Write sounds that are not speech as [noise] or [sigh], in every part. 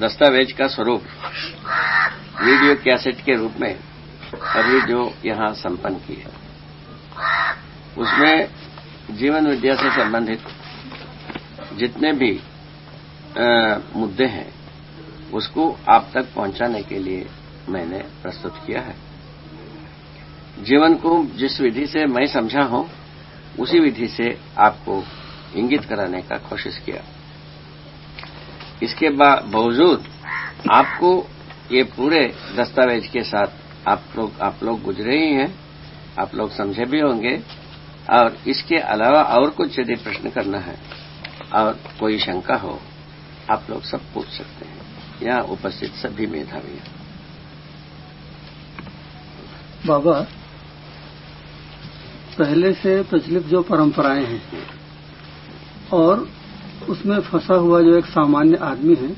दस्तावेज़ का स्वरूप। वीडियो कैसेट के रूप में अभी जो यहाँ संपन्न की है। उसमें जीवन विद्या से संबंधित जितने भी आ, मुद्दे हैं उसको आप तक पहुँचाने के लिए मैंने प्रस्तुत किया है। जीवन को जिस विधि से मैं समझा हूँ उसी विधि से आपको इंगित कराने का कोशिश किया। इसके बावजूद आपको ये पूरे दस्तावेज़ के साथ आप लोग आप लोग गुजरे ही हैं, आप लोग समझे भी होंगे। और इसके अलावा और कुछ यदि प्रश्न करना है और कोई शंका हो, आप लोग सब पूछ सकते हैं। यहाँ उपस्थित सभी मेधावी हैं। बाबा, पहले से प्रचलित जो परंपराएँ हैं और उसमें फंसा हुआ जो एक सामान्य आदमी है,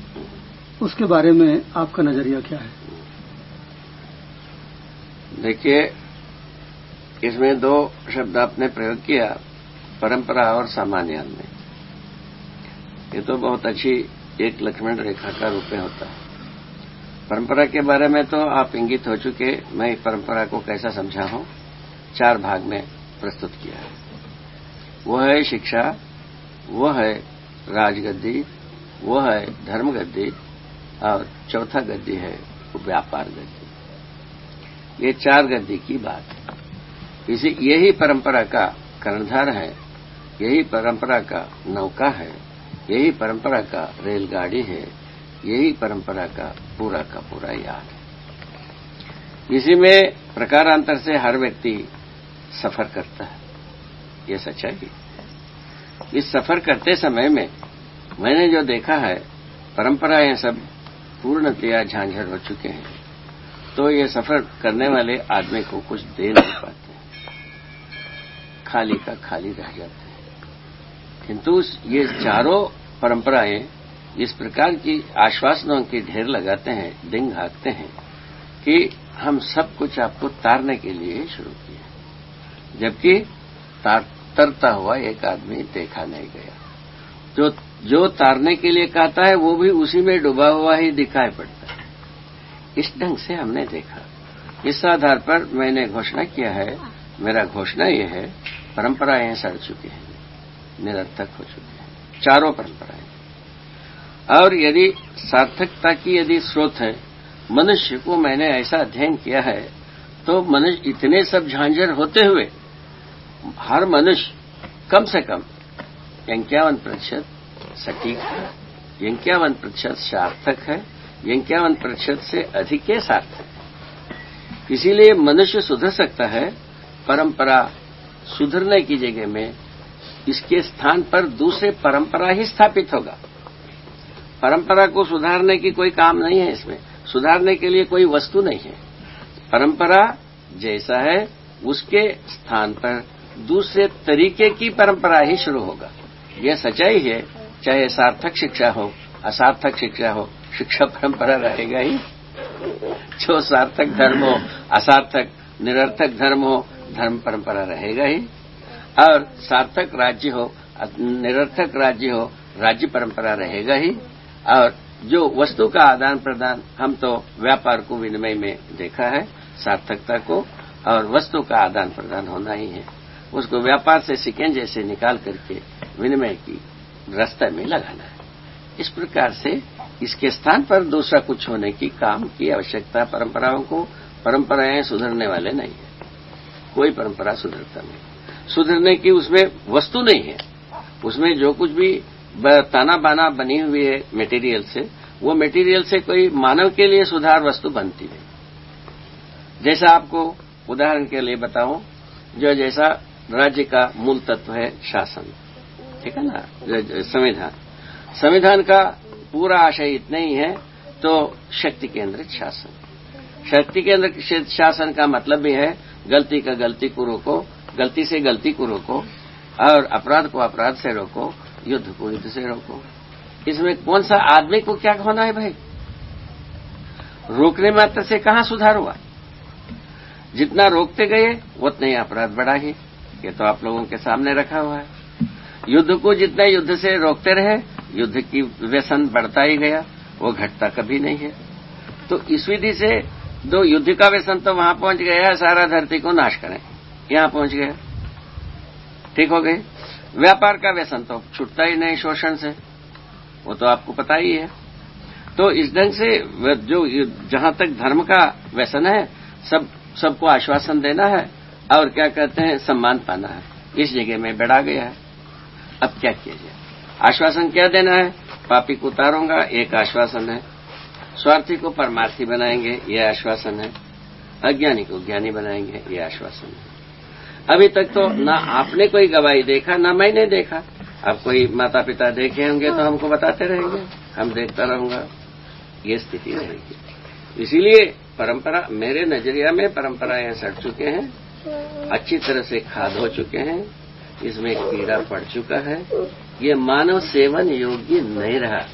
उसके बारे में आपका नज़रिया क्या है? देखिए, इसमें दो शब्द आपने प्रयोग किया, परंपरा और सामान्य आदमी। ये तो बहुत अच्छी एक लक्ष्मण रेखा का रूप में होता है। परंपरा के बारे में तो आप इंगित हो चुके, मैं परंपरा को कैसा समझा हूँ, चार भाग में प्रस्तुत किया है। वो है शिक्षा, वो है राजगद्दी, वो है धर्म गद्दी और चौथा गद्दी है वो व्यापार गद्दी। ये चार गद्दी की बात है। इसी, यही परंपरा का कर्णधार है, यही परंपरा का नौका है, यही परंपरा का रेलगाड़ी है, यही परंपरा का पूरा का पूरा याद है। इसी में प्रकारांतर से हर व्यक्ति सफ़र करता है। ये सच्चाई इस सफ़र करते समय में मैंने जो देखा है, परंपराएँ सब पूर्णतया झांझर हो चुके हैं। तो ये सफ़र करने वाले आदमी को कुछ दे नहीं पाते। खाली का खाली रह जाते हैं। किंतु ये चारों परंपराएँ इस प्रकार की आश्वासनों के ढेर लगाते हैं, डिंग हाँकते हैं कि हम सब कुछ आपको तारने के लिए शुरू किए जबकि तरता हुआ एक आदमी देखा नहीं गया। जो जो तारने के लिए कहता है, वो भी उसी में डूबा हुआ ही दिखाई पड़ता है। इस ढंग से हमने देखा। इस आधार पर मैंने घोषणा किया है, मेरा घोषणा यह है, परंपराएँ सड़ चुकी हैं, निरर्थक हो चुकी हैं, चारों परंपराएँ और यदि सार्थकता की यदि स्रोत है, मनुष्य को मैंने ऐसा अध्ययन किया है तो मनुष्य इतने सब झांझर होते हुए हर मनुष्य कम से कम इक्यावन प्रतिशत सटीक है, इक्यावन प्रतिशत सार्थक है, इक्यावन प्रतिशत से अधिक के सार्थक इसीलिए मनुष्य सुधर सकता है, परंपरा सुधरने की जगह में इसके स्थान पर दूसरे परंपरा ही स्थापित होगा। परंपरा को सुधारने की कोई काम नहीं है इसमें, सुधारने के लिए कोई वस्तु नहीं है। परंपरा जैसा है, उसके स्थान पर दूसरे तरीके की परंपरा ही शुरू होगा। यह सच्चाई है, चाहे सार्थक शिक्षा हो, असार्थक शिक्षा हो, शिक्षा परंपरा रहेगा ही। जो सार्थक धर्म हो, असार्थक, निरर्थक धर्म हो, धर्म परंपरा रहेगा ही। और सार्थक राज्य हो, निरर्थक राज्य हो, राज्य परंपरा रहेगा ही। और जो वस्तु का आदान प्रदान हम तो व्यापार को विनिमय में देखा है, सार्थकता को, और वस्तु का आदान प्रदान होना ही है। उसको व्यापार से सिकें जैसे निकाल करके विनिमय की रास्ते में लगाना है। इस प्रकार से इसके स्थान पर दूसरा कुछ होने की काम की आवश्यकता परंपराओं को, परंपराएँ सुधरने वाले नहीं है। कोई परंपरा सुधरता नहीं। सुधरने की उसमें वस्तु नहीं है। उसमें जो कुछ भी ताना बाना बनी हुई है मेटीरियल से, वो मेटीरियल से कोई मानव के लिए सुधार वस्तु बनती नहीं। जैसा आपको उदाहरण के लिए बताऊँ, जो जैसा राज्य का मूल तत्व है शासन। ठीक है ना? संविधान। संविधान का पूरा आशय इतना ही है तो शक्ति केंद्रित शासन। शक्ति केंद्र शासन का मतलब भी है गलती का गलती को रोको, गलती से गलती को रोको, और अपराध को अपराध से रोको, युद्ध को युद्ध से रोको। इसमें कौन सा आदमी को क्या होना है भाई? रोकने मात्र से कहाँ सुधार हुआ? जितना रोकते गए, उतना ही अपराध बढ़ा ही। ये तो आप लोगों के सामने रखा हुआ है। युद्ध को जितने युद्ध से रोकते रहे, युद्ध की व्यसन बढ़ता ही गया, वो घटता कभी नहीं है। तो इस विधि से दो युद्ध का व्यसन तो वहाँ पहुँच गया है, सारा धरती को नाश करें। यहाँ पहुँच गया। ठीक हो गए व्यापार का व्यसन तो छूटता ही नहीं शोषण से। वो तो आपको पता ही है। तो इस ढंग से जो जहाँ तक धर्म का व्यसन है, सब, सबको आश्वासन देना है। और क्या कहते हैं, सम्मान पाना है। इस जगह में बढ़ा गया है। अब क्या किया जाए? आश्वासन क्या देना है? पापी को उतारूँगा, एक आश्वासन है। स्वार्थी को परमार्थी बनाएँगे, ये आश्वासन है। अज्ञानी को ज्ञानी बनाएँगे, ये आश्वासन है। अभी तक तो ना आपने कोई गवाही देखा, ना मैंने देखा। अब कोई माता पिता देखे होंगे तो हमको बताते रहेंगे। हम देखता रहूँगा। ये स्थिति रहेगी। इसीलिए परंपरा, मेरे नज़रिया में परंपराएँ सड़ चुके हैं। अच्छी तरह से खाद हो चुके हैं, इसमें कीड़ा पड़ चुका है। ये मानव सेवन योग्य नहीं रहा।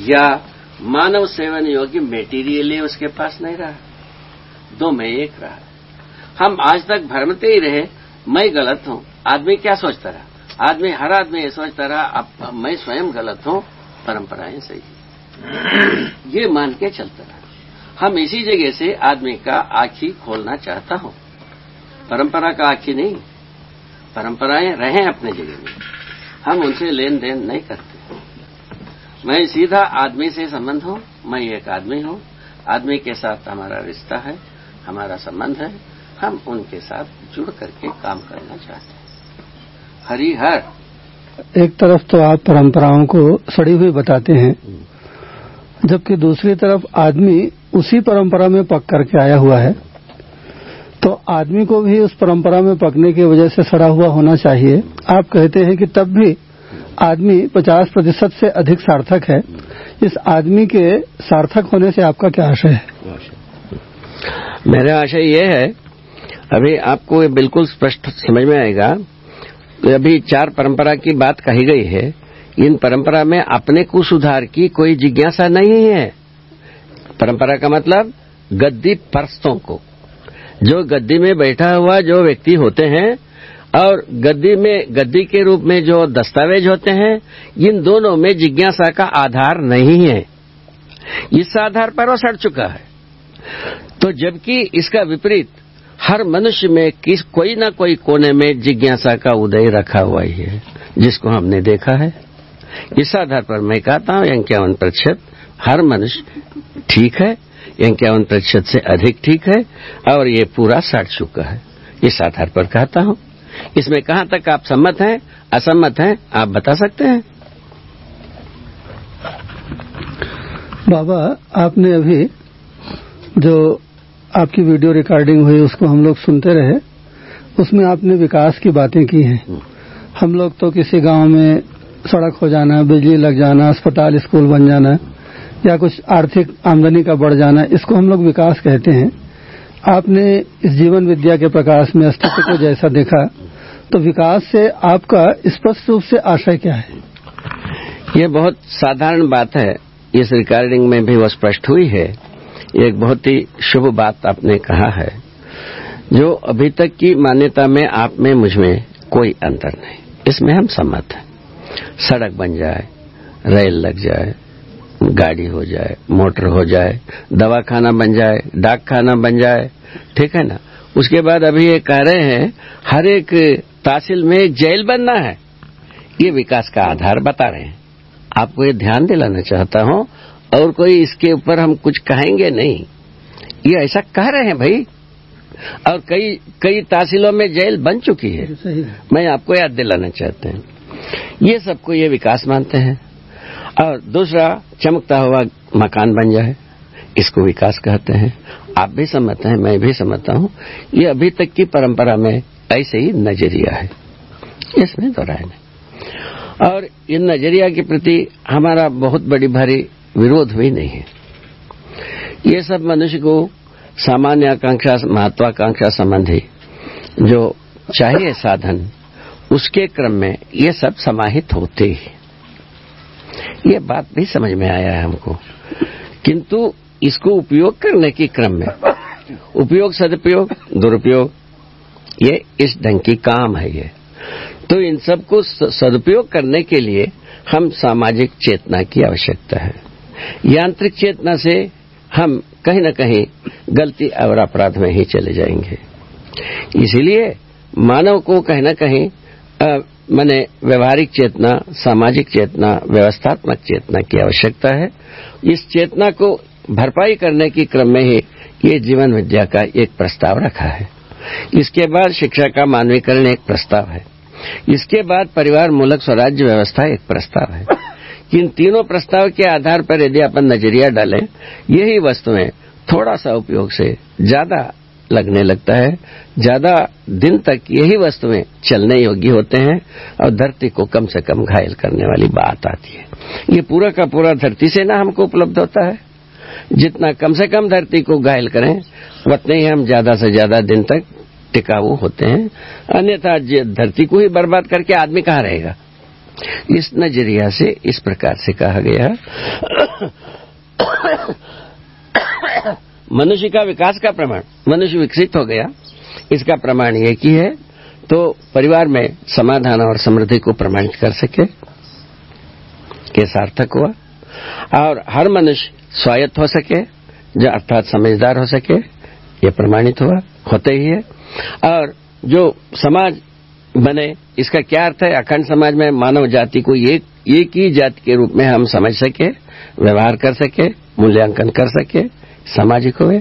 या मानव सेवन योग्य मेटीरियल ही उसके पास नहीं रहा। दो में एक रहा। हम आज तक भरमते ही रहे, मैं गलत हूँ। आदमी क्या सोचता रहा? आदमी, हर आदमी ये सोचता रहा, अब मैं स्वयं गलत हूँ, परंपराएँ सही ये मान के चलता रहा। हम इसी जगह से आदमी का आखी खोलना चाहता हूँ। परंपरा का आखी नहीं। परंपराएँ रहें अपने जगह में। हम उनसे लेन देन नहीं करते। मैं सीधा आदमी से संबंध हूँ, मैं एक आदमी हूँ। आदमी के साथ हमारा रिश्ता है, हमारा संबंध है। हम उनके साथ जुड़ करके काम करना चाहते हैं। हरिहर। एक तरफ़ तो आप परंपराओं को सड़ी हुई बताते हैं, जबकि दूसरी तरफ़ आदमी उसी परंपरा में पक करके आया हुआ है। तो आदमी को भी उस परंपरा में पकने की वजह से सड़ा हुआ होना चाहिए। आप कहते हैं कि तब भी आदमी 50 प्रतिशत से अधिक सार्थक है। इस आदमी के सार्थक होने से आपका क्या आशय है? मेरा आशय यह है, अभी आपको ये बिल्कुल स्पष्ट समझ में आएगा। तो अभी चार परंपरा की बात कही गई है। इन परंपरा में अपने को सुधार की, कोई जिज्ञासा नहीं है। परंपरा का मतलब गद्दी परस्तों को। जो गद्दी में बैठा हुआ जो व्यक्ति होते हैं और गद्दी में, गद्दी के रूप में जो दस्तावेज़ होते हैं, इन दोनों में जिज्ञासा का आधार नहीं है। इस आधार पर वो सड़ चुका है। तो जबकि इसका विपरीत, हर मनुष्य में किस, कोई ना कोई कोने में जिज्ञासा का उदय रखा हुआ ही है, जिसको हमने देखा है। इस आधार पर मैं कहता हूँ इक्यावन प्रतिशत, हर मनुष्य ठीक है। इक्यावन प्रतिशत से अधिक ठीक है और ये पूरा सड़ चुका है। इस आधार पर कहता हूँ। इसमें कहाँ तक आप सम्मत हैं असम्मत हैं आप बता सकते हैं? बाबा आपने अभी जो आपकी वीडियो रिकॉर्डिंग हुई उसको हम लोग सुनते रहे उसमें आपने विकास की बातें की हैं। हम लोग तो किसी गाँव में सड़क हो जाना बिजली लग जाना अस्पताल स्कूल बन जाना या कुछ आर्थिक आमदनी का बढ़ जाना, इसको हम लोग विकास कहते हैं। आपने इस जीवन विद्या के प्रकाश में अस्तित्व को जैसा देखा तो विकास से आपका स्पष्ट रूप से आशय क्या है? ये बहुत साधारण बात है। इस रिकॉर्डिंग में भी वो स्पष्ट हुई है। एक बहुत ही शुभ बात आपने कहा है। जो अभी तक की मान्यता में आप में, मुझमें कोई अंतर नहीं। इसमें हम सम्मत हैं। सड़क बन जाए, रेल लग जाए गाड़ी हो जाए मोटर हो जाए दवा खाना बन जाए डाक खाना बन जाए ठीक है ना? उसके बाद अभी ये कह रहे हैं हर एक तहसील में एक जेल बनना है। ये विकास का आधार बता रहे हैं। आपको ये ध्यान दिलाना चाहता हूँ और कोई इसके ऊपर हम कुछ कहेंगे नहीं। ये ऐसा कह रहे हैं भाई। और कई कई तहसीलों में जेल बन चुकी है। मैं आपको याद दिलाना चाहते हैं। ये सबको ये विकास मानते हैं। और दूसरा, चमकता हुआ मकान बन जाए, इसको विकास कहते हैं। आप भी समझते हैं, मैं भी समझता हूँ। ये अभी तक की परंपरा में ऐसे ही नज़रिया है। इसमें तो राय नहीं और इन नज़रिया के प्रति हमारा बहुत बड़ी भारी विरोध भी नहीं है। ये सब मनुष्य को सामान्य आकांक्षा, महत्वाकांक्षा संबंधी जो चाहिए साधन, उसके क्रम में ये सब समाहित होते ही। ये बात भी समझ में आया है हमको। किंतु इसको उपयोग करने के क्रम में, उपयोग, सदुपयोग, दुरुपयोग, ये इस ढंग की काम है ये। तो इन सबको सदुपयोग करने के लिए हम सामाजिक चेतना की आवश्यकता है। यांत्रिक चेतना से हम कहीं न कहीं गलती और अपराध में ही चले जाएँगे। इसलिए मानव को कहीं न कहीं मैंने व्यवहारिक चेतना, सामाजिक चेतना, व्यवस्थात्मक चेतना की आवश्यकता है। इस चेतना को भरपाई करने के क्रम में ही ये जीवन विद्या का एक प्रस्ताव रखा है। इसके बाद शिक्षा का मानवीकरण एक प्रस्ताव है। इसके बाद परिवार, मूलक, स्वराज्य व्यवस्था एक प्रस्ताव है। इन तीनों प्रस्ताव के आधार पर यदि अपन नज़रिया डालें, यही वस्तुएँ थोड़ा सा उपयोग से ज़्यादा लगने लगता है। ज़्यादा दिन तक यही वस्तुएँ चलने योग्य होते हैं और धरती को कम से कम घायल करने वाली बात आती है। ये पूरा का पूरा धरती से ना हमको उपलब्ध होता है। जितना कम से कम धरती को घायल करें उतने ही हम ज़्यादा से ज़्यादा दिन तक टिकाऊ होते हैं। अन्यथा धरती को ही बर्बाद करके आदमी कहाँ रहेगा? इस नज़रिया से इस प्रकार से कहा गया। मनुष्य का विकास का प्रमाण, मनुष्य विकसित हो गया, इसका प्रमाण ये की है तो परिवार में समाधान और समृद्धि को प्रमाणित कर सके, के सार्थक हुआ, और हर मनुष्य स्वायत्त हो सके, जो अर्थात समझदार हो सके, ये प्रमाणित हुआ, होते ही है। और जो समाज बने, इसका क्या अर्थ है? अखंड समाज में मानव जाति को एक एक ही जाति के रूप में हम समझ सके, व्यवहार कर सके, मूल्यांकन कर सके सामाजिक हुए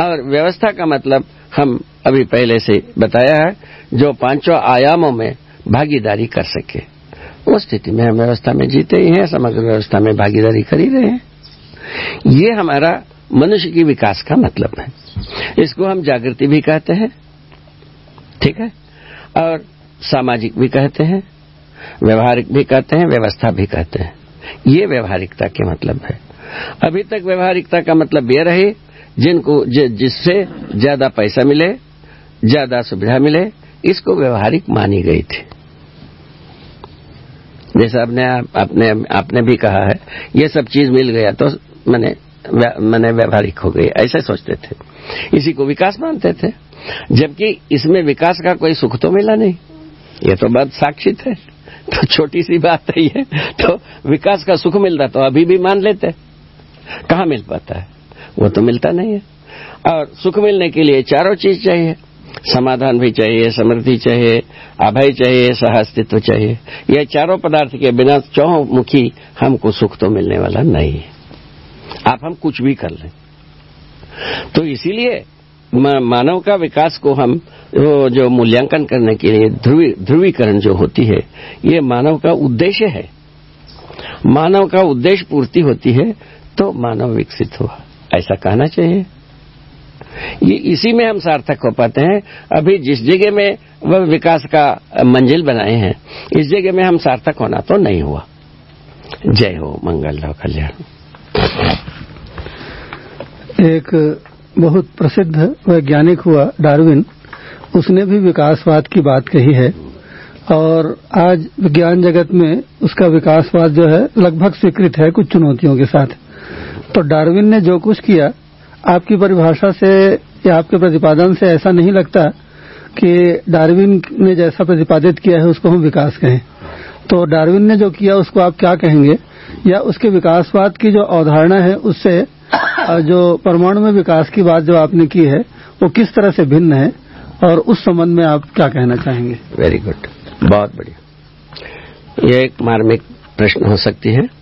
और व्यवस्था का मतलब हम अभी पहले से बताया है, जो पाँचों आयामों में भागीदारी कर सके। उस स्थिति में हम व्यवस्था में जीते ही हैं, समग्र व्यवस्था में भागीदारी कर ही रहे हैं। ये हमारा मनुष्य की विकास का मतलब है। इसको हम जागृति भी कहते हैं, ठीक है? और सामाजिक भी कहते हैं, व्यवहारिक भी कहते हैं, व्यवस्था भी कहते हैं। ये व्यवहारिकता के मतलब है। अभी तक व्यवहारिकता का मतलब यह रहे, जिनको जिससे ज़्यादा पैसा मिले, ज़्यादा सुविधा मिले, इसको व्यवहारिक मानी गई थी। जैसा आपने आपने आपने भी कहा है, ये सब चीज़ मिल गया तो मैंने मैंने व्यवहारिक हो गई, ऐसे सोचते थे। इसी को विकास मानते थे। जबकि इसमें विकास का कोई सुख तो मिला नहीं। ये तो बात साक्षित है। तो छोटी सी बात है ये। तो विकास का सुख मिलता तो अभी भी मान लेते। कहा मिल पाता है? वो तो मिलता नहीं है। और सुख मिलने के लिए चारों चीज़ चाहिए। समाधान भी चाहिए, समृद्धि चाहिए, अभय चाहिए सह अस्तित्व चाहिए। ये चारों पदार्थ के बिना चौमुखी हमको सुख तो मिलने वाला नहीं है। आप हम कुछ भी कर लें। तो इसीलिए मानव का विकास को हम जो मूल्यांकन करने के लिए ध्रुवीकरण जो होती है, ये मानव का उद्देश्य है। मानव का उद्देश्य पूर्ति होती है। तो मानव विकसित हुआ। ऐसा कहना चाहिए। ये इसी में हम सार्थक हो पाते हैं। अभी जिस जगह में वह विकास का मंजिल बनाए हैं, इस जगह में हम सार्थक होना तो नहीं हुआ। जय हो मंगल हो कल्याण। एक बहुत प्रसिद्ध वैज्ञानिक हुआ, डार्विन। उसने भी विकासवाद की बात कही है। और आज विज्ञान जगत में उसका विकासवाद जो है, लगभग स्वीकृत है कुछ चुनौतियों के साथ। तो डार्विन ने जो कुछ किया, आपकी परिभाषा से या आपके प्रतिपादन से ऐसा नहीं लगता कि डार्विन ने जैसा प्रतिपादित किया है उसको हम विकास कहें। तो डार्विन ने जो किया, उसको आप क्या कहेंगे? या उसके विकासवाद की जो अवधारणा है, उससे जो परमाणु में विकास की बात जो आपने की है, वो किस तरह से भिन्न है? और उस संबंध में आप क्या कहना चाहेंगे? वेरी गुड बहुत बढ़िया। ये एक मार्मिक प्रश्न हो सकती है।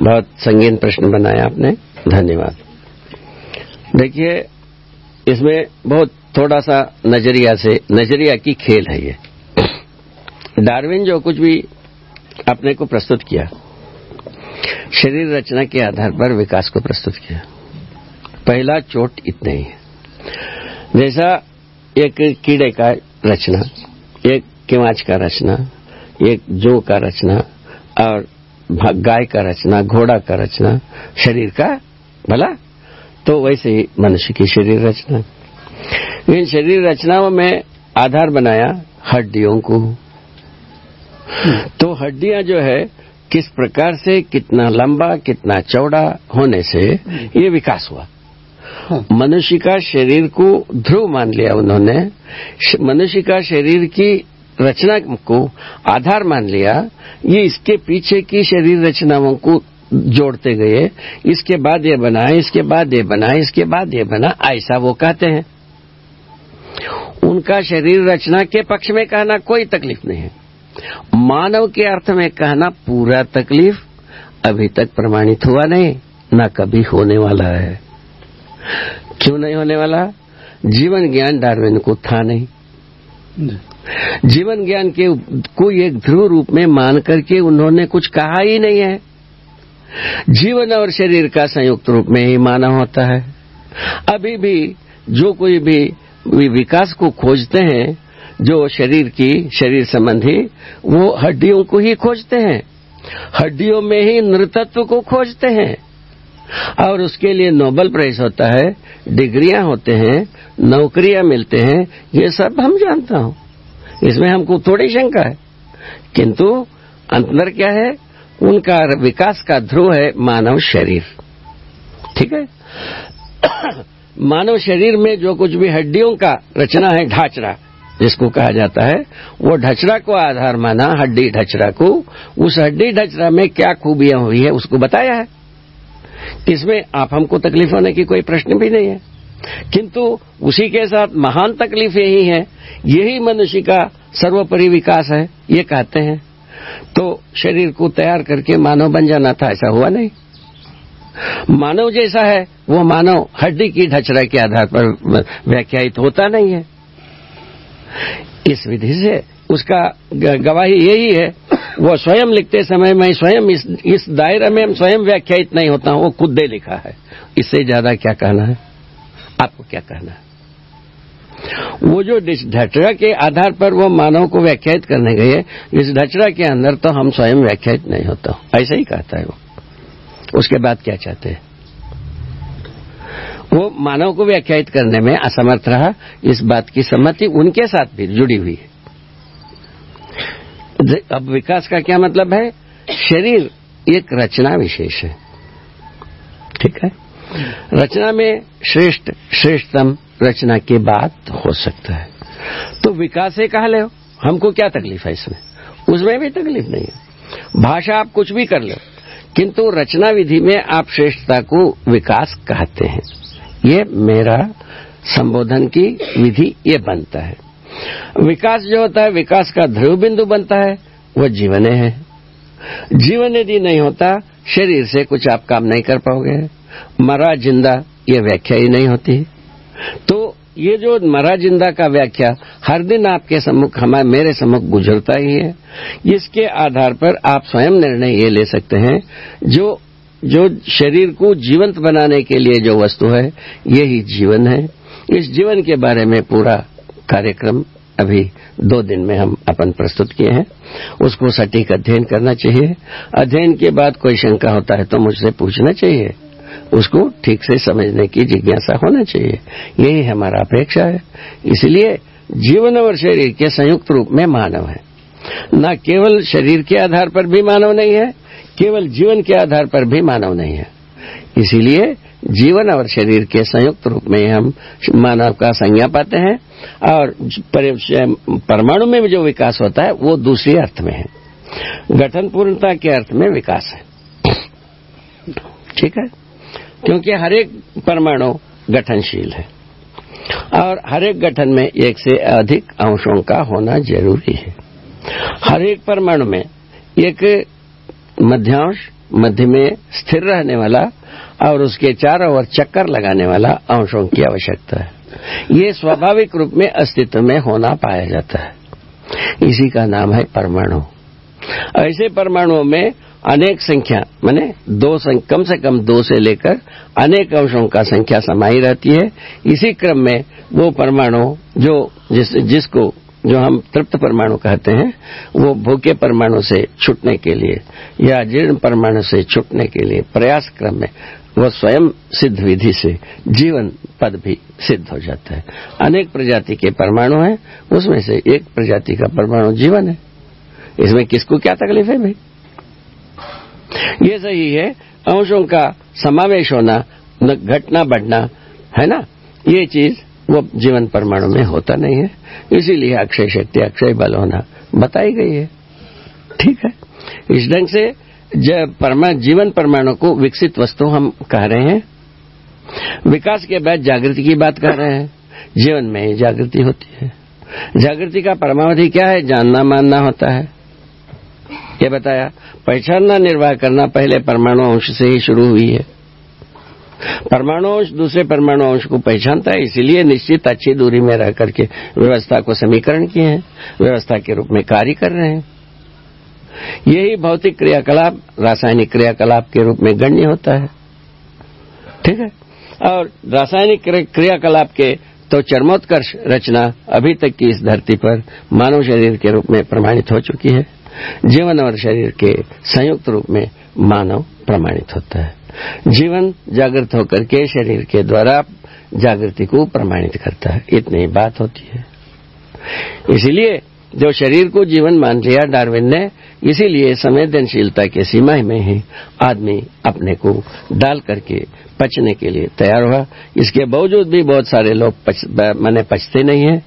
बहुत संगीन प्रश्न बनाया आपने। धन्यवाद। देखिए, इसमें बहुत थोड़ा सा नज़रिया से, नज़रिया की खेल है ये। डार्विन जो कुछ भी अपने को प्रस्तुत किया, शरीर रचना के आधार पर विकास को प्रस्तुत किया। पहला चोट इतने ही। जैसा एक कीड़े का रचना, एक किवाच का रचना, एक जो का रचना, और गाय का रचना, घोड़ा का रचना, शरीर का, भला? तो वैसे ही मनुष्य की शरीर रचना। इन शरीर रचनाओं में आधार बनाया हड्डियों को। तो हड्डियाँ जो है, किस प्रकार से, कितना लंबा, कितना चौड़ा होने से ये विकास हुआ। मनुष्य का शरीर को ध्रुव मान लिया उन्होंने। मनुष्य का शरीर की रचना को आधार मान लिया, ये इसके पीछे की शरीर रचनाओं को जोड़ते गए, इसके बाद ये बना, इसके बाद ये बना, इसके बाद ये बना, ऐसा वो कहते हैं। उनका शरीर रचना के पक्ष में कहना कोई तकलीफ़ नहीं है। मानव के अर्थ में कहना पूरा तकलीफ़ अभी तक प्रमाणित हुआ नहीं, न कभी होने वाला है। क्यों नहीं होने वाला? जीवन ज्ञान डार्विन को था नहीं। जीवन ज्ञान के को एक ध्रुव रूप में मान करके उन्होंने कुछ कहा ही नहीं है। जीवन और शरीर का संयुक्त रूप में ही माना होता है। अभी भी जो कोई भी विकास को खोजते हैं, जो शरीर की, शरीर संबंधी, वो हड्डियों को ही खोजते हैं। हड्डियों में ही नृतत्व को खोजते हैं। और उसके लिए नोबल प्राइज होता है, डिग्रियाँ होते हैं, नौकरियाँ मिलते हैं, ये सब हम जानता हूँ। इसमें हमको थोड़ी शंका है। किंतु अंतर क्या है? उनका विकास का ध्रुव है मानव शरीर। ठीक है? [coughs] मानव शरीर में जो कुछ भी हड्डियों का रचना है, ढांचरा, जिसको कहा जाता है, वो ढचरा को आधार माना, हड्डी ढचरा को। उस हड्डी ढचरा में क्या खूबियाँ हुई है, उसको बताया है। इसमें आप हमको तकलीफ़ होने की कोई प्रश्न भी नहीं है। किंतु उसी के साथ महान तकलीफ़ यही है यही मनुष्य का सर्वोपरि विकास है ये कहते हैं। तो शरीर को तैयार करके मानव बन जाना था ऐसा हुआ नहीं। मानव जैसा है वो मानव हड्डी की ढचरा के आधार पर व्याख्यायित होता नहीं है। इस विधि से उसका गवाही यही है वो स्वयं लिखते समय मैं स्वयं इस, इस दायरे में स्वयं व्याख्यायित नहीं होता हूँ वो खुद दे लिखा है। इससे ज़्यादा क्या कहना है? आपको क्या कहना है? वो जो ढचरा के आधार पर वो मानव को व्याख्यात करने गए इस ढचरा के अंदर तो हम स्वयं व्याख्यात नहीं होता ऐसा ही कहता है वो। उसके बाद क्या चाहते हैं? वो मानव को व्याख्यात करने में असमर्थ रहा, इस बात की सम्मति उनके साथ भी जुड़ी हुई है। अब विकास का क्या मतलब है? शरीर एक रचना विशेष है। ठीक है? रचना में श्रेष्ठ, श्रेष्ठतम रचना के बाद हो सकता है। तो विकास से कहा ले हमको क्या तकलीफ़ है इसमें? उसमें भी तकलीफ़ नहीं है। भाषा आप कुछ भी कर लो, किंतु रचना विधि में आप श्रेष्ठता को विकास कहते हैं। ये मेरा संबोधन की विधि ये बनता है। विकास जो होता है, विकास का ध्रुव बिंदु बनता है वह जीवन है। जीवन यदि नहीं होता, शरीर से कुछ आप काम नहीं कर पाओगे। मरा ज़िंदा ये व्याख्या ही नहीं होती। है तो ये जो मरा ज़िंदा का व्याख्या हर दिन आपके सम्मुख हमारे मेरे सम्मुख गुजरता ही है। इसके आधार पर आप स्वयं निर्णय ये ले सकते हैं। जो जो शरीर को जीवंत बनाने के लिए जो वस्तु है, यही जीवन है। इस जीवन के बारे में पूरा कार्यक्रम अभी दो दिन में हम अपन प्रस्तुत किए हैं। उसको सटीक अध्ययन करना चाहिए। अध्ययन के बाद कोई शंका होता है तो मुझसे पूछना चाहिए। उसको ठीक से समझने की जिज्ञासा होना चाहिए। यही हमारा अपेक्षा है। इसलिए जीवन और शरीर के संयुक्त रूप में मानव है। न केवल शरीर के आधार पर भी मानव नहीं है, केवल जीवन के आधार पर भी मानव नहीं है। इसीलिए जीवन और शरीर के संयुक्त रूप में हम मानव का संज्ञा पाते हैं और परमाणु में जो विकास होता है, वो दूसरे अर्थ में है। गठन पूर्णता के अर्थ में विकास है। ठीक है? क्योंकि हर एक परमाणु गठनशील है। और हर एक गठन में एक से अधिक अंशों का होना ज़रूरी है। हर एक परमाणु में एक मध्यांश, मध्य में स्थिर रहने वाला और उसके चारों ओर चक्कर लगाने वाला अंशों की आवश्यकता है। ये स्वाभाविक रूप में अस्तित्व में होना पाया जाता है। इसी का नाम है परमाणु। ऐसे परमाणुओं में अनेक संख्या माने दो कम से कम दो से लेकर अनेक अंशों का संख्या समाई रहती है। इसी क्रम में वो परमाणु जो जिस, जिसको जो हम तृप्त परमाणु कहते हैं वो भूखे परमाणु से छुटने के लिए या जीर्ण परमाणु से छुटने के लिए प्रयास क्रम में वह स्वयं सिद्ध विधि से जीवन पद भी सिद्ध हो जाता है। अनेक प्रजाति के परमाणु हैं उसमें से एक प्रजाति का परमाणु जीवन है। इसमें किसको क्या तकलीफ़ है भाई? ये सही है, अंशों का समावेश होना घटना बढ़ना, है ना? ये चीज़ वो जीवन परमाणु में होता नहीं है। इसीलिए अक्षय शक्ति, अक्षय बल होना बताई गई है। ठीक है? इस ढंग से जब परमा, जीवन परमाणु को विकसित वस्तु हम कह रहे हैं। विकास के बाद जागृति की बात कर रहे हैं। जीवन में ही जागृति होती है। जागृति का परमावधि क्या है? जानना मानना होता है। ये बताया, पहचानना निर्वाह करना पहले परमाणु अंश से ही शुरू हुई है। परमाणु अंश दूसरे परमाणु अंश को पहचानता है, इसलिए निश्चित अच्छी दूरी में रह करके व्यवस्था को समीकरण किए हैं, व्यवस्था के रूप में कार्य कर रहे हैं। यही भौतिक क्रियाकलाप, रासायनिक क्रियाकलाप के रूप में गण्य होता है। ठीक है? और रासायनिक क्रियाकलाप के तो चरमोत्कर्ष रचना अभी तक की इस धरती पर मानव शरीर के रूप में प्रमाणित हो चुकी है। जीवन और शरीर के संयुक्त रूप में मानव प्रमाणित होता है। जीवन जागृत होकर के शरीर के द्वारा जागृति को प्रमाणित करता है। इतनी बात होती है। इसलिए जो शरीर को जीवन मान लिया डार्विन ने इसीलिए संवेदनशीलता के सीमा में ही आदमी अपने को डाल करके पचने के लिए तैयार हुआ। इसके बावजूद भी बहुत सारे लोग पच, मैंने पचते नहीं है।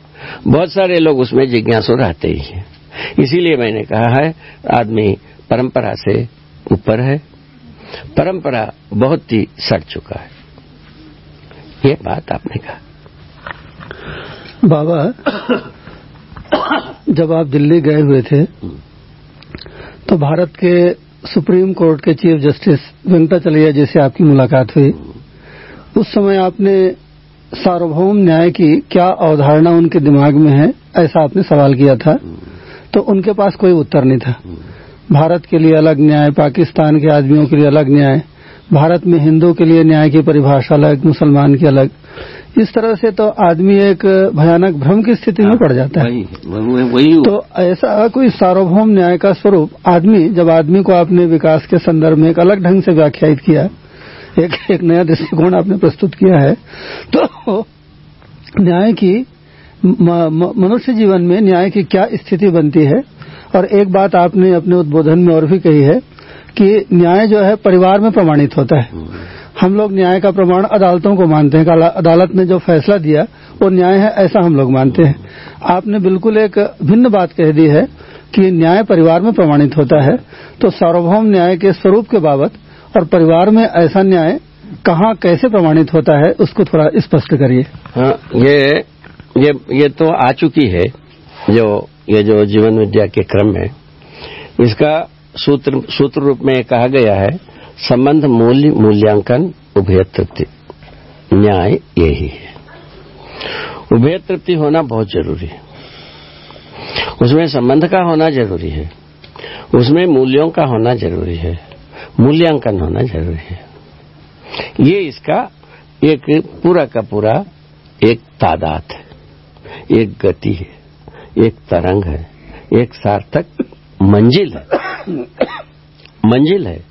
बहुत सारे लोग उसमें जिज्ञासु रहते ही हैं। इसीलिए मैंने कहा है, आदमी परंपरा से ऊपर है। परंपरा बहुत ही सड़ चुका है। ये बात आपने कहा। बाबा, जब आप दिल्ली गए हुए थे तो भारत के सुप्रीम कोर्ट के चीफ जस्टिस वेंकटाचलैया जी से आपकी मुलाकात हुई। उस समय आपने सार्वभौम न्याय की क्या अवधारणा उनके दिमाग में है, ऐसा आपने सवाल किया था। तो उनके पास कोई उत्तर नहीं था। भारत के लिए अलग न्याय पाकिस्तान के आदमियों के लिए अलग न्याय भारत में हिंदू के लिए न्याय की परिभाषा अलग मुसलमान की अलग। इस तरह से तो आदमी एक भयानक भ्रम की स्थिति में पड़ जाता है। वही, वही तो ऐसा कोई सार्वभौम न्याय का स्वरूप आदमी जब आदमी को आपने विकास के संदर्भ में एक अलग ढंग से व्याख्यायित किया एक एक नया दृष्टिकोण आपने प्रस्तुत किया है तो न्याय की मनुष्य जीवन में न्याय की क्या स्थिति बनती है? और एक बात आपने अपने उद्बोधन में और भी कही है कि न्याय जो है परिवार में प्रमाणित होता है। हम लोग न्याय का प्रमाण अदालतों को मानते हैं। अदालत ने जो फैसला दिया, वो न्याय है ऐसा हम लोग मानते हैं। आपने बिल्कुल एक भिन्न बात कह दी है कि न्याय परिवार में प्रमाणित होता है। तो सार्वभौम न्याय के स्वरूप के बाबत और परिवार में ऐसा न्याय कहाँ कैसे प्रमाणित होता है, उसको थोड़ा स्पष्ट करिए। हाँ ये ये ये तो आ चुकी है, जो, ये जो जीवन विद्या के क्रम में इसका सूत्र सूत्र रूप में कहा गया है, संबंध मूल्य, मूल्यांकन, उभय तृप्ति। न्याय यही है। उभय तृप्ति होना बहुत ज़रूरी है। उसमें संबंध का होना ज़रूरी है। उसमें मूल्यों का होना ज़रूरी है। मूल्यांकन होना ज़रूरी है। ये इसका एक पूरा का पूरा एक तादाद है। एक गति है, एक तरंग है, एक सार्थक मंजिल है। मंजिल है।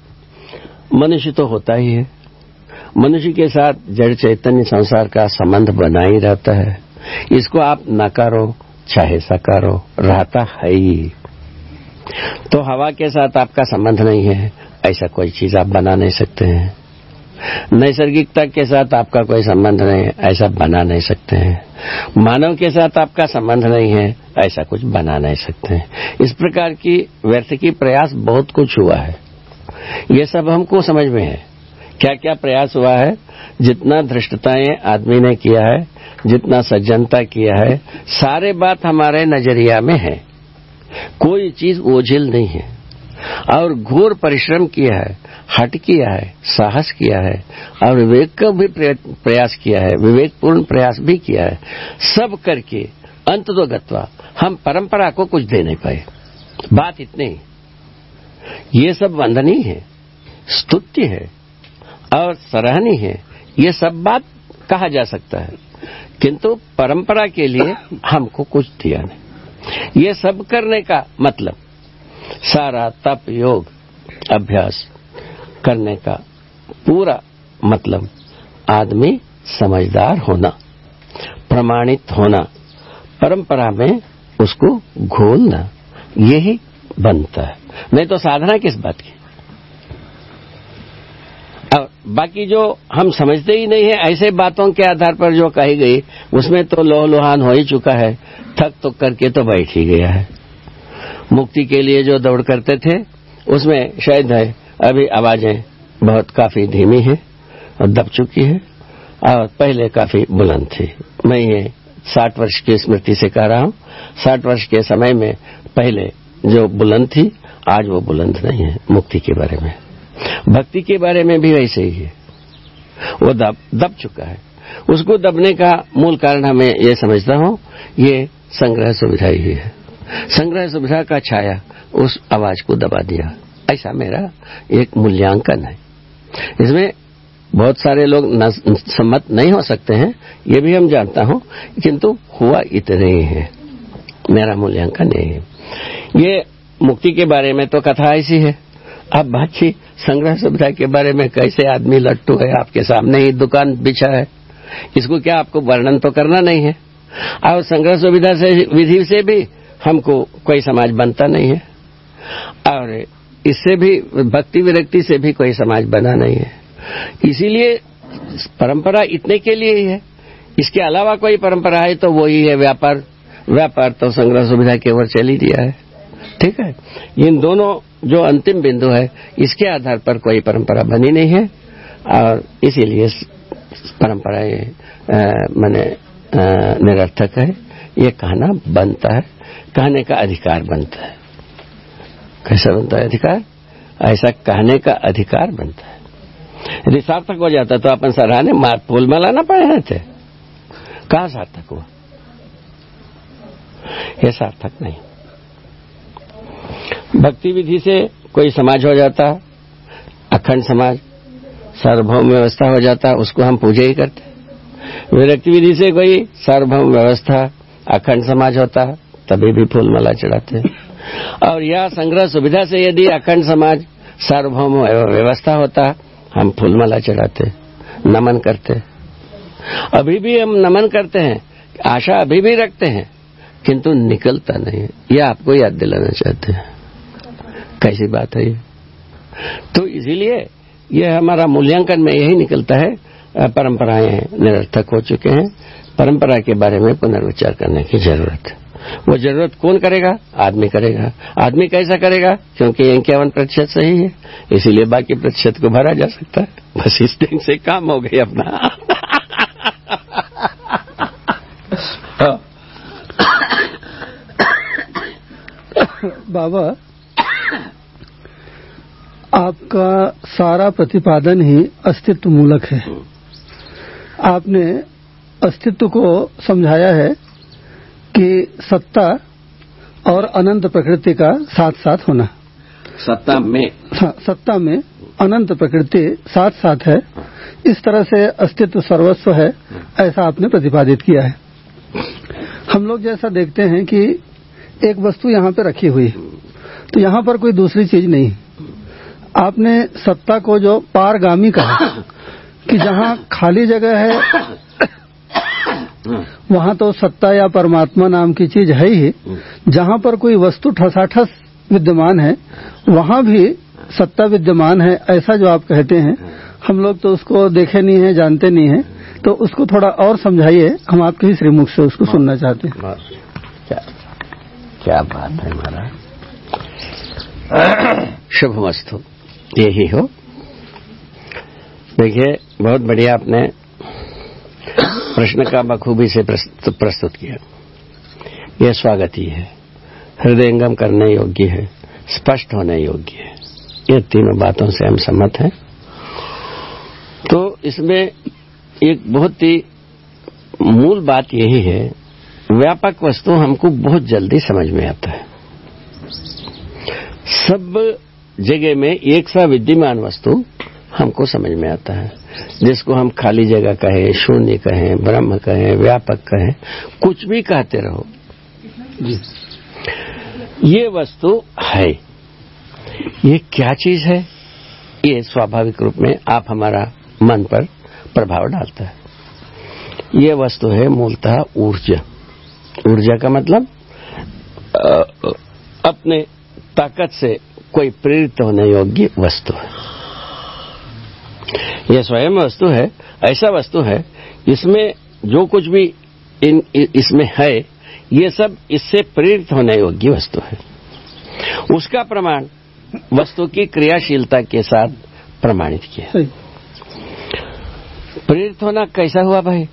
मनुष्य तो होता ही है। मनुष्य के साथ जड़ चैतन्य संसार का संबंध बना ही रहता है। इसको आप नकारो चाहे सकारो रहता है ही। तो हवा के साथ आपका संबंध नहीं है, ऐसा कोई चीज़ आप बना नहीं सकते हैं। नैसर्गिकता के साथ आपका कोई संबंध नहीं है ऐसा बना नहीं सकते हैं। मानव के साथ आपका संबंध नहीं है, ऐसा कुछ बना नहीं सकते हैं। इस प्रकार की व्यर्थ की प्रयास बहुत कुछ हुआ है। ये सब हमको समझ में है। क्या क्या प्रयास हुआ है? जितना धृष्टताएँ आदमी ने किया है, जितना सज्जनता किया है, सारे बात हमारे नज़रिया में है। कोई चीज़ ओझिल नहीं है। और घोर परिश्रम किया है, हट किया है, साहस किया है, और विवेक का भी प्रयास किया है, विवेकपूर्ण प्रयास भी किया है। सब करके, अंत तो गत्वा, हम परंपरा को कुछ दे नहीं पाए। बात इतनी, ये सब वंदनीय है, स्तुत्य है, और सराहनीय है, ये सब बात कहा जा सकता है। किंतु परंपरा के लिए हमको कुछ दिया नहीं। ये सब करने का मतलब सारा तप योग अभ्यास करने का पूरा मतलब आदमी समझदार होना, प्रमाणित होना, परंपरा में उसको घोलना, यही बनता है। नहीं तो साधना किस बात की? और बाकी जो हम समझते ही नहीं है, ऐसे बातों के आधार पर जो कही गई, उसमें तो लोह लोहान हो ही चुका है, थक तो करके तो बैठ ही गया है। मुक्ति के लिए जो दौड़ करते थे, उसमें शायद है, अभी आवाज़ें बहुत काफ़ी धीमी है और दब चुकी है और पहले काफ़ी बुलंद थी। मैं ये साठ वर्ष की स्मृति से कह रहा हूँ। साठ वर्ष के समय में पहले जो बुलंद थी, आज वो बुलंद नहीं है, मुक्ति के बारे में। भक्ति के बारे में भी वैसे ही है। वो दब दब चुका है। उसको दबने का मूल कारण हमें ये समझता हूँ, ये संग्रह सुविधा ही है। संग्रह सुविधा का छाया उस आवाज़ को दबा दिया। ऐसा मेरा एक मूल्यांकन है। इसमें बहुत सारे लोग सम्मत नहीं हो सकते हैं, ये भी हम जानता हूँ, किंतु हुआ इतने ही है। मेरा मूल्यांकन यही है। ये मुक्ति के बारे में तो कथा ऐसी है। अब बाकी संग्रह सुविधा के बारे में कैसे आदमी लट्टू है, आपके सामने ही दुकान बिछा है। इसको क्या आपको वर्णन तो करना नहीं है? और संग्रह सुविधा से, विधि से भी हमको कोई समाज बनता नहीं है। और इससे भी, भक्ति विरक्ति से भी कोई समाज बना नहीं है। इसीलिए परंपरा इतने के लिए ही है। इसके अलावा कोई परंपरा है तो वही है व्यापार। व्यापार तो संग्रह सुविधा के ओर चली दिया है। ठीक है? इन दोनों जो अंतिम बिंदु है, इसके आधार पर कोई परंपरा बनी नहीं है। और इसीलिए परंपराएँ मैंने निरर्थक है। ये कहना बनता है। कहने का अधिकार बनता है। कैसा बनता है अधिकार? ऐसा कहने का अधिकार बनता है। यदि सार्थक हो जाता तो अपन सराहने मार फूल मला ना पड़े थे। कहा सार्थक हुआ? यह सार्थक नहीं। भक्ति विधि से कोई समाज हो जाता, अखंड समाज, सार्वभौम व्यवस्था हो जाता, उसको हम पूजा ही करते। विरक्ति विधि से कोई सार्वभौम व्यवस्था, अखंड समाज होता तभी भी फूल माला चढ़ाते हैं। और यह संग्रह सुविधा से यदि अखंड समाज सार्वभौम व्यवस्था होता, हम फूलमाला चढ़ाते, नमन करते। अभी भी हम नमन करते हैं, आशा अभी भी रखते हैं, किंतु निकलता नहीं यह आपको याद दिलाना चाहते हैं। कैसी बात है ये? तो इसीलिए यह हमारा मूल्यांकन में यही निकलता है परंपराएँ निरर्थक हो चुके हैं। परंपरा के बारे में पुनर्विचार करने की ज़रूरत है। वो ज़रूरत कौन करेगा? आदमी करेगा। आदमी कैसा करेगा? क्योंकि इक्यावन प्रतिशत सही है। इसीलिए बाकी प्रतिशत को भरा जा सकता है। बस इस दिन से काम हो गई अपना। बाबा आपका सारा प्रतिपादन ही अस्तित्व मूलक है आपने अस्तित्व को समझाया है। कि सत्ता और अनंत प्रकृति का साथ साथ होना। सत्ता में। सत्ता में अनंत प्रकृति साथ साथ है। इस तरह से अस्तित्व सर्वस्व है ऐसा आपने प्रतिपादित किया है। हम लोग जैसा देखते हैं कि एक वस्तु यहाँ पे रखी हुई है। तो यहाँ पर कोई दूसरी चीज़ नहीं आपने सत्ता को जो पारगामी कहा कि जहाँ खाली जगह है वहाँ तो सत्ता या परमात्मा नाम की चीज़ है ही। जहाँ पर कोई वस्तु ठसाठस विद्यमान है वहाँ भी सत्ता विद्यमान है ऐसा जो आप कहते हैं। हम लोग तो उसको देखे नहीं है जानते नहीं है। तो उसको थोड़ा और समझाइए हम आपके ही श्रीमुख से उसको सुनना चाहते हैं। क्या, क्या बात है हमारा [coughs] शुभ मस्तु यही हो। देखिए बहुत बढ़िया आपने प्रश्न का बखूबी से प्रस्तुत किया। यह स्वागत ही है। हृदयंगम करने योग्य है। स्पष्ट होने योग्य है। ये तीनों बातों से हम सम्मत हैं। तो इसमें एक बहुत ही मूल बात यही है, व्यापक वस्तु हमको बहुत जल्दी समझ में आता है। सब जगह में एक सा विद्यमान वस्तु हमको समझ में आता है। जिसको हम खाली जगह कहें शून्य कहें ब्रह्म कहें व्यापक कहें कुछ भी कहते रहो। ये वस्तु है। ये क्या चीज़ है? ये स्वाभाविक रूप में आप हमारा मन पर प्रभाव डालता है। ये वस्तु है मूलतः ऊर्जा। ऊर्जा का मतलब अपने ताकत से कोई प्रेरित होने योग्य वस्तु है। यह स्वयं वस्तु है ऐसा वस्तु है इसमें जो कुछ भी इन इसमें है ये सब इससे प्रेरित होने योग्य वस्तु है। उसका प्रमाण वस्तु की क्रियाशीलता के साथ प्रमाणित किया। प्रेरित होना कैसा हुआ भाई?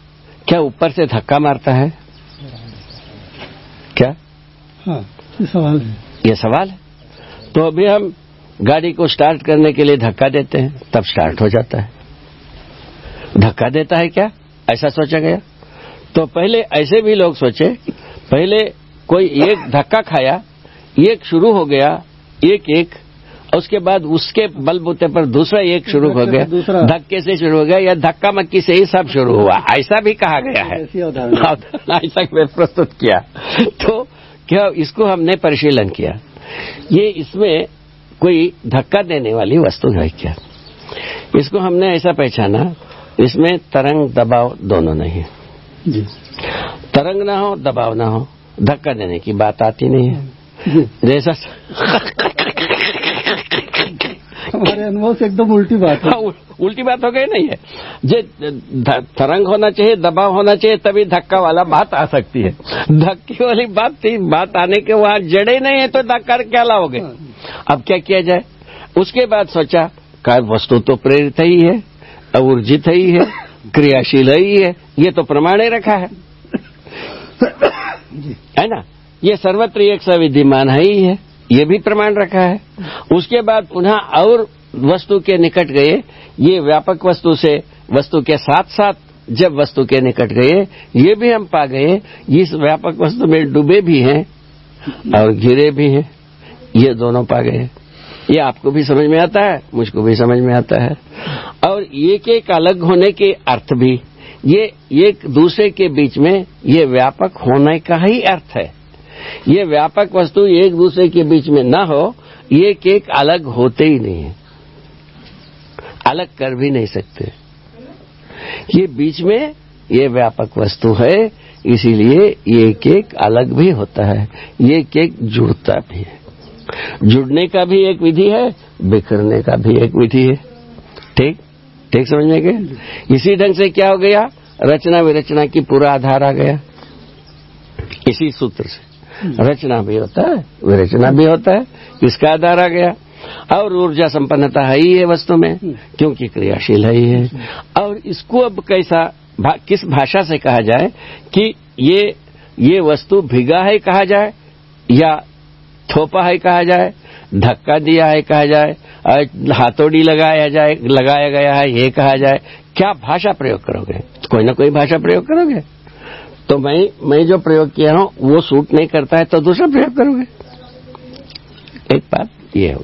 क्या ऊपर से धक्का मारता है? क्या? हाँ ये सवाल है। ये सवाल है। तो अभी हम गाड़ी को स्टार्ट करने के लिए धक्का देते हैं तब स्टार्ट हो जाता है। धक्का देता है क्या? ऐसा सोचा गया? तो पहले ऐसे भी लोग सोचे पहले कोई एक धक्का खाया एक शुरू हो गया एक एक उसके बाद उसके बलबूते पर दूसरा एक शुरू हो गया धक्के से शुरू हो गया या धक्का मक्की से ही सब शुरू हुआ। ऐसा भी कहा गया है। ऐसा मैं प्रस्तुत किया। तो क्या इसको हमने परिशीलन किया? ये इसमें कोई धक्का देने वाली वस्तु है क्या? इसको हमने ऐसा पहचाना इसमें तरंग दबाव दोनों नहीं है। जी। तरंग ना हो दबाव ना हो धक्का देने की बात आती नहीं है। जैसा हमारे अनुभव से एकदम उल्टी बात है। हाँ, उल्टी बात हो गई नहीं है। जे तरंग होना चाहिए दबाव होना चाहिए तभी धक्का वाला बात आ सकती है। धक्के वाली बात थी बात आने के वहाँ जड़े नहीं है तो धक्का क्या लाओगे? अब क्या किया जाए? उसके बाद सोचा का वस्तु तो प्रेरित ही है। ऊर्जित ही है क्रियाशील ही है ये तो प्रमाण ही रखा है। है ना? ये सर्वत्र एक सविधिमान है ही है ये भी प्रमाण रखा है। उसके बाद पुनः और वस्तु के निकट गए ये व्यापक वस्तु से वस्तु के साथ साथ जब वस्तु के निकट गए ये भी हम पा गए इस व्यापक वस्तु में डूबे भी हैं और घिरे भी हैं ये दोनों पा गए। ये आपको भी समझ में आता है, मुझको भी समझ में आता है। और एक एक अलग होने के अर्थ भी, ये एक दूसरे के बीच में ये व्यापक होने का ही अर्थ है। ये व्यापक वस्तु एक दूसरे के बीच में न हो, एक एक अलग होते ही नहीं है। अलग कर भी नहीं सकते। ये बीच में ये व्यापक वस्तु है, इसीलिए एक एक अलग भी होता है, एक एक जुड़ता भी है। जुड़ने का भी एक विधि है बिखरने का भी एक विधि है। ठीक? ठीक समझ में गए इसी ढंग से क्या हो गया? रचना विरचना की पूरा आधार आ गया। इसी सूत्र से। रचना भी होता है विरचना भी होता है इसका आधार आ गया। और ऊर्जा संपन्नता है ही है वस्तु में क्योंकि क्रियाशील है ही है। और इसको अब कैसा भा, किस भाषा से कहा जाए कि ये ये वस्तु भिगा है कहा जाए या थोपा है कहा जाए, धक्का दिया है कहा जाए हाथोड़ी लगाया जाए, लगाया गया है, ये कहा जाए, क्या भाषा प्रयोग करोगे? कोई ना कोई भाषा प्रयोग करोगे? तो मैं मैं जो प्रयोग किया हूँ, वो सूट नहीं करता है तो दूसरा प्रयोग करोगे? एक बात ये हो।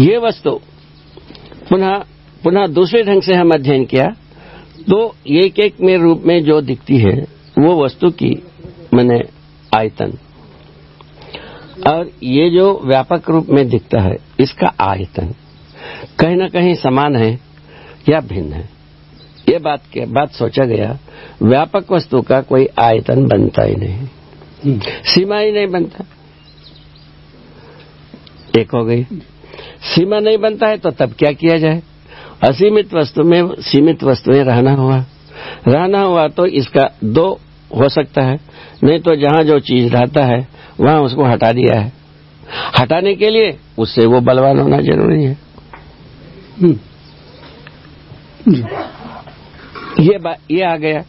ये वस्तु पुनः पुनः दूसरे ढंग से हम अध्ययन किया तो एक एक में रूप में जो दिखती है, वो वस्तु की, मैंने आयतन। और ये जो व्यापक रूप में दिखता है इसका आयतन कहीं ना कहीं समान है या भिन्न है। ये बात के बात सोचा गया व्यापक वस्तु का कोई आयतन बनता ही नहीं। सीमा ही नहीं बनता। एक हो गई। सीमा नहीं बनता है तो तब क्या किया जाए? असीमित वस्तु में सीमित वस्तुएँ रहना हुआ। रहना हुआ तो इसका दो हो सकता है। नहीं तो जहाँ जो चीज़ रहता है वहाँ उसको हटा दिया है। हटाने के लिए उससे वो बलवान होना ज़रूरी है। ये बा, ये आ गया।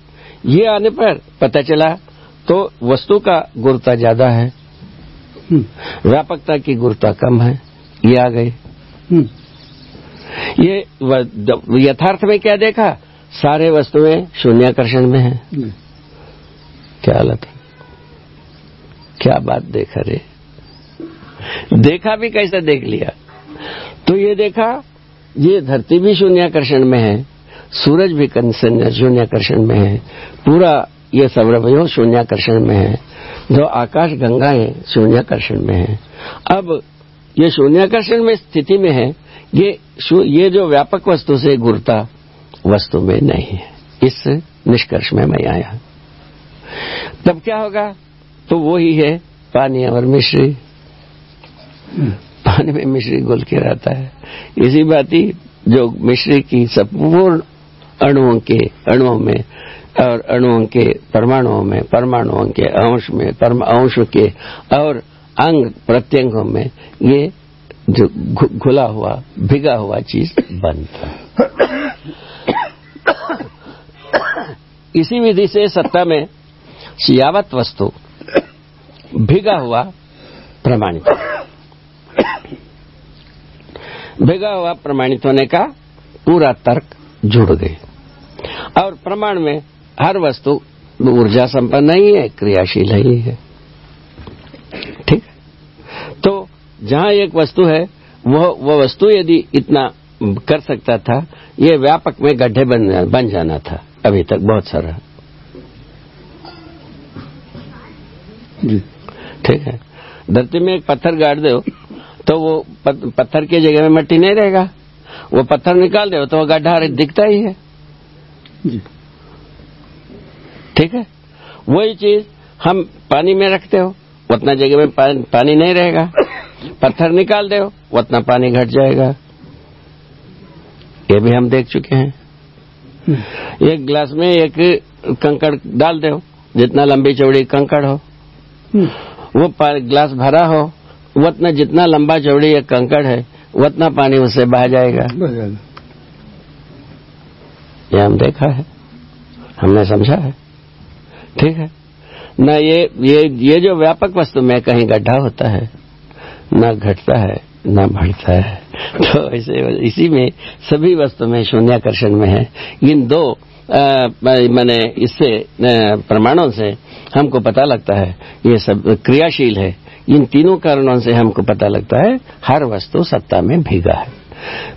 ये आने पर पता चला तो वस्तु का गुरुता ज़्यादा है। व्यापकता की गुरुता कम है। ये आ गई। ये यथार्थ में क्या देखा? सारे वस्तुएँ शून्याकर्षण में है। क्या हालत है? क्या बात देखा रे? देखा भी कैसे देख लिया? तो ये देखा, ये धरती भी शून्याकर्षण में है, सूरज भी शून्याकर्षण में है, पूरा ये सौरभयो शून्याकर्षण में है, जो आकाश गंगाएँ शून्याकर्षण में है। अब ये शून्याकर्षण में स्थिति में है, ये ये जो व्यापक वस्तु से गुरता वस्तु में नहीं है। इस निष्कर्ष में मैं आया। तब क्या होगा? तो वो ही है पानी और मिश्री। पानी में मिश्री घुल के रहता है। इसी बात ही जो मिश्री की संपूर्ण अणुओं के, अणुओं में और अणुओं के परमाणुओं में, परमाणुओं के अंश में अंश के और अंग प्रत्यंगों में ये जो घुला हुआ, भिगा हुआ चीज़ बनता [coughs] इसी विधि से सत्ता में यावत वस्तु भिगा हुआ प्रमाणित। भिगा हुआ प्रमाणित होने का पूरा तर्क जुड़ गए और प्रमाण में हर वस्तु ऊर्जा संपन्न नहीं है, क्रियाशील ही है। ठीक तो जहाँ एक वस्तु है वह वह वस्तु यदि इतना कर सकता था, ये व्यापक में गड्ढे बन जाना था, अभी तक बहुत सारा। जी। ठीक है। धरती में एक पत्थर गाड़ दो तो वो पत्थर की जगह में मट्टी नहीं रहेगा। वो पत्थर निकाल दो तो वो गड्ढा दिखता ही है। जी। ठीक है। वही चीज़ हम पानी में रखते हो उतना जगह में पानी, पानी नहीं रहेगा। पत्थर निकाल दो उतना पानी घट जाएगा। ये भी हम देख चुके हैं। हम्म। एक गिलास में एक कंकड़ डाल दो जितना लंबी चौड़ी कंकड़ हो। वो ग्लास भरा हो उतना जितना लंबा चौड़ी या कंकड़ है उतना पानी उससे बह जाएगा। ये हम देखा है। हमने समझा है। ठीक है। न ये ये ये जो व्यापक वस्तु में कहीं गड्ढा होता है न घटता है न बढ़ता है। [laughs] तो ऐसे इसी में सभी वस्तु में शून्याकर्षण में है। इन दो मैंने इससे प्रमाणों से हमको पता लगता है ये सब क्रियाशील है। इन तीनों कारणों से हमको पता लगता है हर वस्तु सत्ता में भीगा है।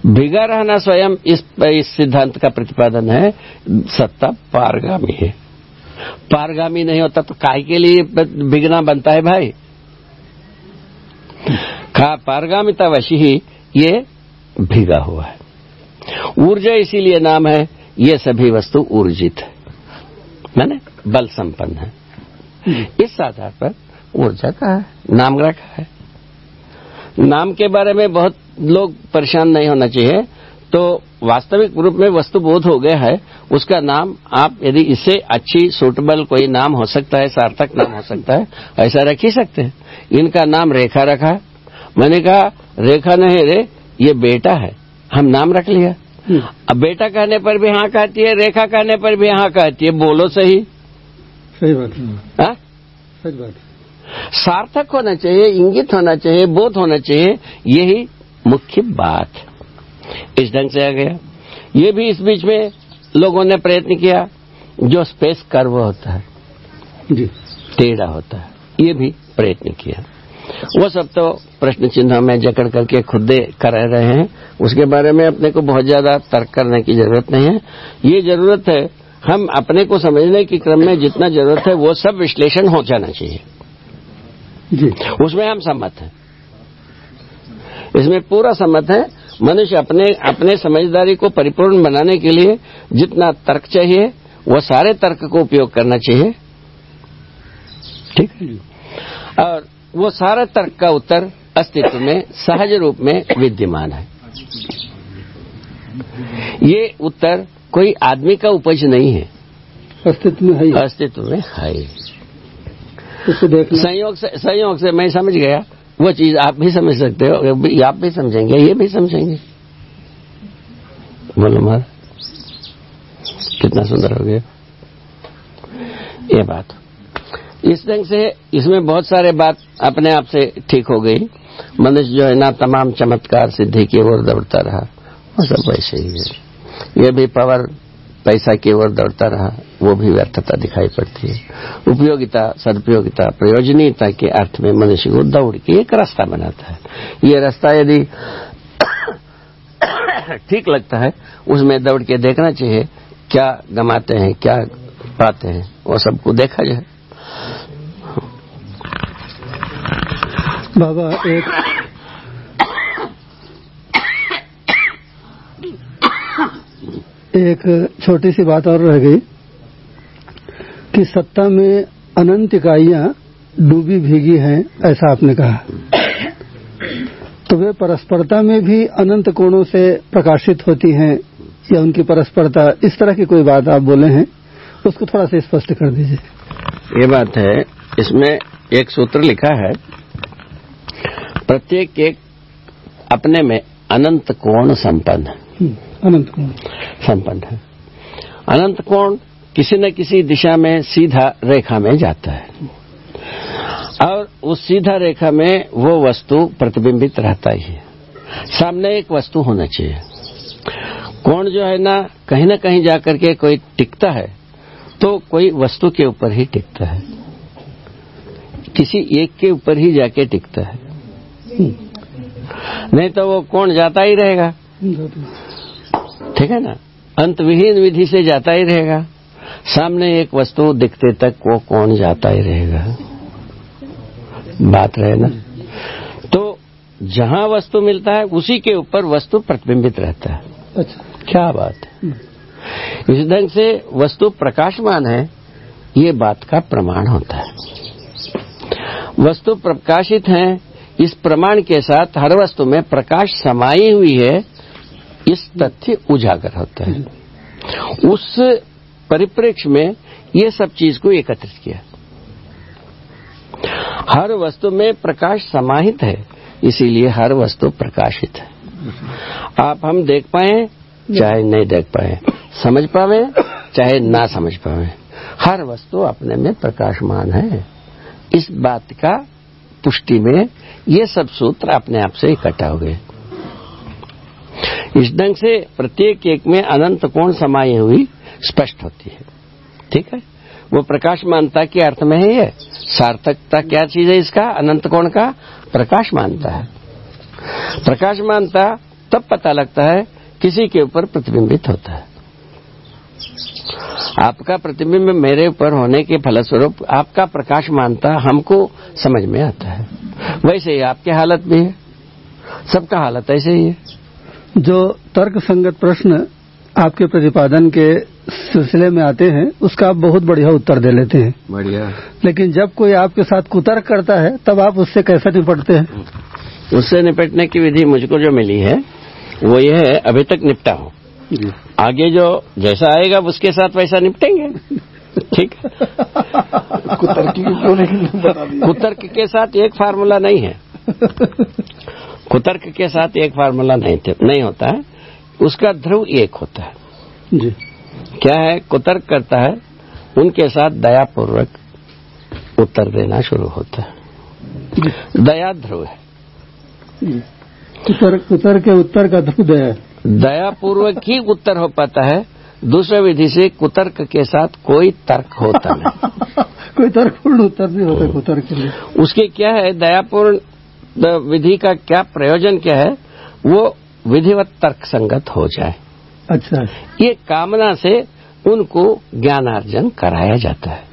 भीगा रहना स्वयं इस, इस सिद्धांत का प्रतिपादन है सत्ता पारगामी है। पारगामी नहीं होता तो काय के लिए बिगना बनता है भाई? का पारगामिता वशी ही ये भीगा हुआ है। ऊर्जा इसीलिए नाम है, ये सभी वस्तु ऊर्जित है। मैंने बल संपन्न है। इस आधार पर ऊर्जा का नाम रखा है। नाम के बारे में बहुत लोग परेशान नहीं होना चाहिए। तो वास्तविक रूप में वस्तु बोध हो गया है, उसका नाम आप यदि इससे अच्छी सूटेबल कोई नाम हो सकता है, सार्थक नाम हो सकता है, ऐसा रख ही सकते हैं। इनका नाम रेखा रखा मैंने कहा रेखा नहीं रे ये बेटा है। हम नाम रख लिया। हम्म। अब बेटा कहने पर भी हाँ कहती है रेखा कहने पर भी हाँ कहती है। बोलो सही। सही बात। है? हाँ? सही बात। सार्थक होना चाहिए इंगित होना चाहिए बोध होना चाहिए यही मुख्य बात। इस ढंग से आ गया ये भी इस बीच में लोगों ने प्रयत्न किया जो स्पेस कर्व होता है जी। टेढ़ा होता है ये भी प्रयत्न किया। वो सब तो प्रश्न चिन्ह में जकड़ करके खुदे कर रहे हैं। उसके बारे में अपने को बहुत ज़्यादा तर्क करने की ज़रूरत नहीं है। ये ज़रूरत है हम अपने को समझने के क्रम में जितना ज़रूरत है वो सब विश्लेषण हो जाना चाहिए। जी। उसमें हम सम्मत हैं। इसमें पूरा सम्मत है मनुष्य अपने अपने समझदारी को परिपूर्ण बनाने के लिए जितना तर्क चाहिए वो सारे तर्क को उपयोग करना चाहिए। ठीक है और वो सारा तर्क का उत्तर अस्तित्व में सहज रूप में विद्यमान है। ये उत्तर कोई आदमी का उपज नहीं है। अस्तित्व में है अस्तित्व में है। संयोग से संयोग से मैं समझ गया। वो चीज़ आप भी समझ सकते हो आप भी समझेंगे ये भी समझेंगे। बोलो मार कितना सुंदर हो गया। ये बात। इस ढंग से इसमें बहुत सारे बात अपने आप से ठीक हो गई। मनुष्य जो है ना, तमाम चमत्कार सिद्धि की ओर दौड़ता रहा। वो सब वैसे ही है। ये भी पावर, पैसा की ओर दौड़ता रहा। वो भी व्यर्थता दिखाई पड़ती है। उपयोगिता, सदुपयोगिता, प्रयोजनीयता के अर्थ में मनुष्य को दौड़ के एक रास्ता बनाता है। ये रास्ता यदि [coughs] ठीक लगता है, उसमें दौड़ के देखना चाहिए, क्या गमाते हैं, क्या पाते हैं, वो सबको देखा जाए। बाबा, एक एक छोटी सी बात और रह गई कि सत्ता में अनंत इकाइयाँ डूबी भीगी हैं, ऐसा आपने कहा। तो वे परस्परता में भी अनंत कोणों से प्रकाशित होती हैं, या उनकी परस्परता, इस तरह की कोई बात आप बोले हैं, उसको थोड़ा सा स्पष्ट कर दीजिए। ये बात है, इसमें एक सूत्र लिखा है प्रत्येक एक अपने में अनंत कोण संपन्न है। हम्म, अनंत कोण। संपन्न है। अनंत कोण किसी न किसी दिशा में सीधा रेखा में जाता है। और उस सीधा रेखा में वो वस्तु प्रतिबिंबित रहता ही है। सामने एक वस्तु होना चाहिए। कोण जो है ना कहीं ना कहीं जाकर के कोई टिकता है तो कोई वस्तु के ऊपर ही टिकता है। किसी एक के ऊपर ही जाके टिकता है। नहीं तो वो कोण जाता ही रहेगा? ठीक है ना? अंत विहीन विधि से जाता ही रहेगा। सामने एक वस्तु दिखते तक वो कौन जाता ही रहेगा? बात रहे ना? तो जहाँ वस्तु मिलता है उसी के ऊपर वस्तु प्रतिबिंबित रहता है। अच्छा। क्या बात है? इस ढंग से वस्तु प्रकाशमान है ये बात का प्रमाण होता है। वस्तु प्रकाशित है इस प्रमाण के साथ हर वस्तु में प्रकाश समाई हुई है, इस तथ्य उजागर होता है। उस परिप्रेक्ष्य में ये सब चीज़ को एकत्रित किया। हर वस्तु में प्रकाश समाहित है, इसीलिए हर वस्तु प्रकाशित है। आप हम देख पाए, चाहे नहीं देख पाए, समझ पावे, चाहे ना समझ पावे, हर वस्तु अपने में प्रकाशमान है। इस बात का पुष्टि में ये सब सूत्र अपने आप से इकट्ठा हो गए। इस ढंग से प्रत्येक एक में अनंत कोण समाई हुई स्पष्ट होती है। ठीक है? वो प्रकाशमानता के अर्थ में है ये सार्थकता क्या चीज़ है इसका? अनंत कोण का प्रकाश मानता है। प्रकाश मानता तब पता लगता है किसी के ऊपर प्रतिबिंबित होता है। आपका प्रतिबिंब मेरे ऊपर होने के फलस्वरूप आपका प्रकाश मानता हमको समझ में आता है। वैसे ही आपकी हालत भी है। सबका हालत ऐसे ही है। जो तर्क संगत प्रश्न आपके प्रतिपादन के सिलसिले में आते हैं उसका आप बहुत बढ़िया उत्तर दे लेते हैं। बढ़िया। लेकिन जब कोई आपके साथ कुतर्क करता है तब आप उससे कैसे निपटते हैं? उससे निपटने की विधि मुझको जो मिली है वो ये है अभी तक निपटा हूँ। आगे जो जैसा आएगा उसके साथ वैसा निपटेंगे। ठीक है? कुतर्क दिया? कुतर्क के साथ एक फार्मूला नहीं है। कुतर्क के साथ एक फार्मूला नहीं थे, नहीं होता है। उसका ध्रुव एक होता है। जी। क्या है? कुतर्क करता है उनके साथ दयापूर्वक उत्तर देना शुरू होता है। दया ध्रुव है। कुतर्क कुतर्क के उत्तर का ध्रुव है। दयापूर्वक ही उत्तर हो पाता है दूसरे विधि से कुतर्क के साथ कोई तर्क होता नहीं। [laughs] कोई तर्कपूर्ण उत्तर नहीं होता कुतर्क के लिए। उसके क्या है दयापूर्ण विधि का क्या प्रयोजन क्या है वो विधिवत तर्क संगत हो जाए। अच्छा। ये कामना से उनको ज्ञानार्जन कराया जाता है।